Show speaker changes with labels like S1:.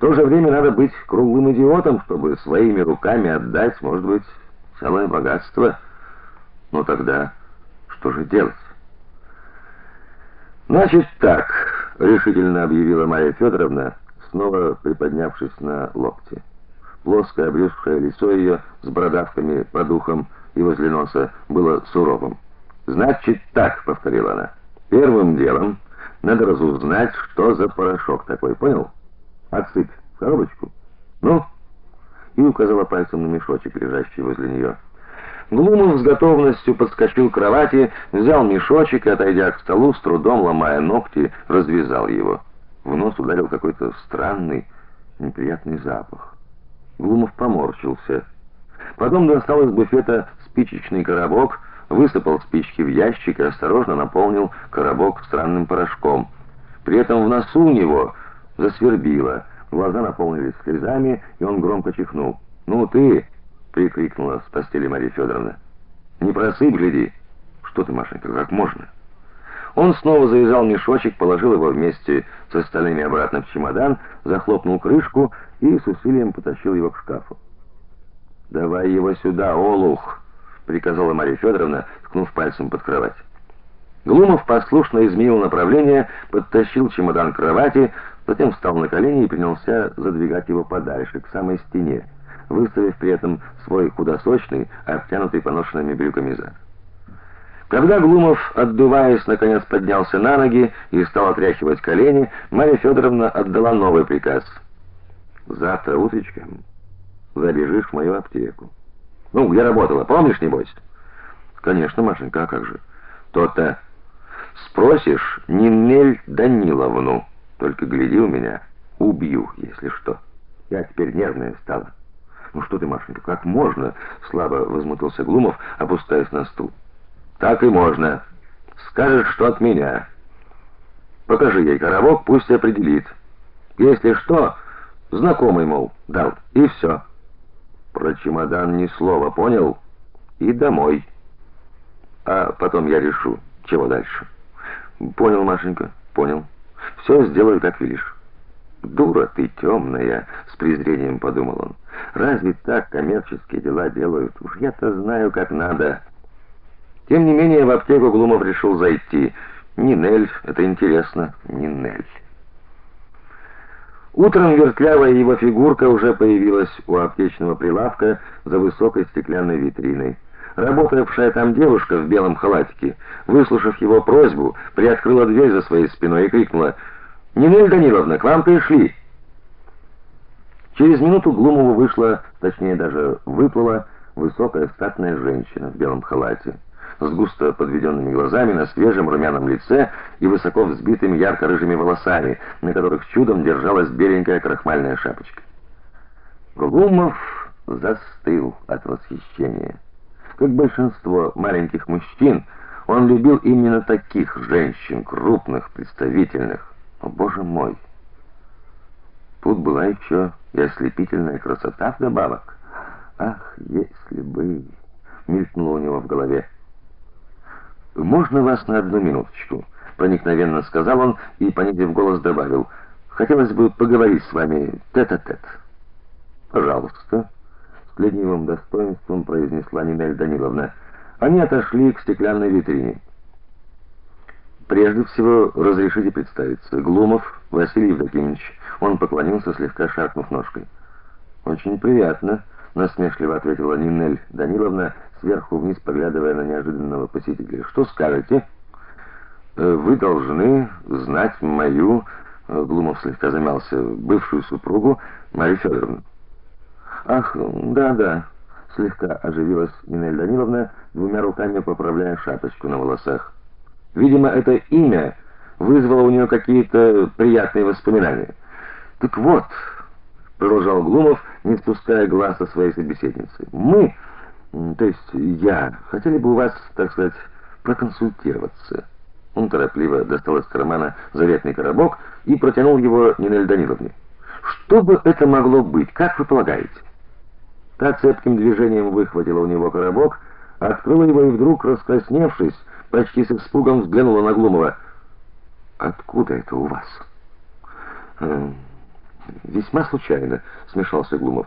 S1: В то же время надо быть круглым идиотом, чтобы своими руками отдать, может быть, целое богатство. Но тогда что же делать? Значит так, решительно объявила Мария Федоровна, снова приподнявшись на локте. Плоское обрюзгшее лицо ее с бородавками под ухом и возле носа было суровым. Значит так, повторила она. Первым делом надо разузнать, что за порошок такой, понял? Отсыпь в коробочку. Ну, и указала пальцем на мешочек, лежащий возле нее. Глумов с готовностью подскочил к кровати, взял мешочек и, отойдя к столу, с трудом ломая ногти, развязал его. В нос ударил какой-то странный, неприятный запах. Глумов поморщился. Потом достал из буфета спичечный коробок, высыпал спички в ящик и осторожно наполнил коробок странным порошком. При этом в носу у него засвербило, глаза наполнились слезами, и он громко чихнул. "Ну ты!" прикрикнула с постели Мария Федоровна. "Не просыпь, гляди. Что ты, Машенька, как можно?" Он снова завязал мешочек, положил его вместе с остальными обратно в чемодан, захлопнул крышку и с усилием потащил его к шкафу. "Давай его сюда, олух", приказала Мария Федоровна, ткнув пальцем под кровать. Глумов послушно изменил направление, подтащил чемодан к кровати, затем встал на колени и принялся задвигать его подальше, к самой стене, выставив при этом свой худосочный, обтянутый поношенными брюками зад. Когда Глумов, отдуваясь, наконец поднялся на ноги и стал отряхивать колени, Мария Федоровна отдала новый приказ. Завтра утречком забежишь в мою аптеку. Ну, где работала, помнишь, небось? Конечно, Машенька, а как же? То-то спросишь Нинель Даниловну. Только гляди у меня, убью, если что. Я теперь нервная стала. Ну что ты, Машенька, как можно? слабо возмутился Глумов, опускаясь на стул. Так и можно. Скажешь, что от меня. Покажи ей коробок, пусть определит. Если что, знакомый, мол, дал. И все. Про чемодан ни слова, понял? И домой. А потом я решу, чего дальше. Понял, Машенька, понял. Все сделаю, как велишь. Дура ты темная, с презрением подумал он. Разве так коммерческие дела делают? Уж я-то знаю, как надо. Тем не менее, в аптеку Глумов решил зайти. Нинель, это интересно, Нинель. Утром вертлявая его фигурка уже появилась у аптечного прилавка за высокой стеклянной витриной. Работавшая там девушка в белом халатике, выслушав его просьбу, приоткрыла дверь за своей спиной и крикнула: "Нинель Даниловна, к вам пришли!" Через минуту Глумову вышла, точнее даже выплыла высокая статная женщина в белом халате с густо подведенными глазами, на свежем румяном лице и высоко взбитыми ярко-рыжими волосами, на которых чудом держалась беленькая крахмальная шапочка. Глумов застыл от восхищения. Как большинство маленьких мужчин, он любил именно таких женщин, крупных, представительных. О, боже мой. Тут была еще и ослепительная красота вдобавок. Ах, если бы мелькнуло у него в голове. Можно вас на одну минуточку, проникновенно сказал он и понизив голос добавил: хотелось бы поговорить с вами тет-а-тет. Пожалуйста, ленивым достоинством произнесла Нинель Даниловна. Они отошли к стеклянной витрине. Прежде всего, разрешите представиться. Глумов Василий Евдокимович. Он поклонился, слегка шаркнув ножкой. Очень приятно, насмешливо ответила Нинель Даниловна, сверху вниз поглядывая на неожиданного посетителя. Что скажете? «Э, вы должны знать мою, Глумов слегка замялся, бывшую супругу Марию Федоровну. Ах, да-да, слегка оживилась Нинель Даниловна, двумя руками поправляя шапочку на волосах. Видимо, это имя вызвало у нее какие-то приятные воспоминания. Так вот, продолжал Глумов, не спуская глаз со своей собеседницы. Мы то есть я хотели бы у вас, так сказать, проконсультироваться. Он торопливо достал из кармана заветный коробок и протянул его Нинель Даниловне. Что бы это могло быть, как вы полагаете? Та цепким движением выхватила у него коробок, открыла его и вдруг, раскрасневшись, почти с испугом взглянула на Глумова. Откуда это у вас? Э, весьма случайно, смешался Глумов.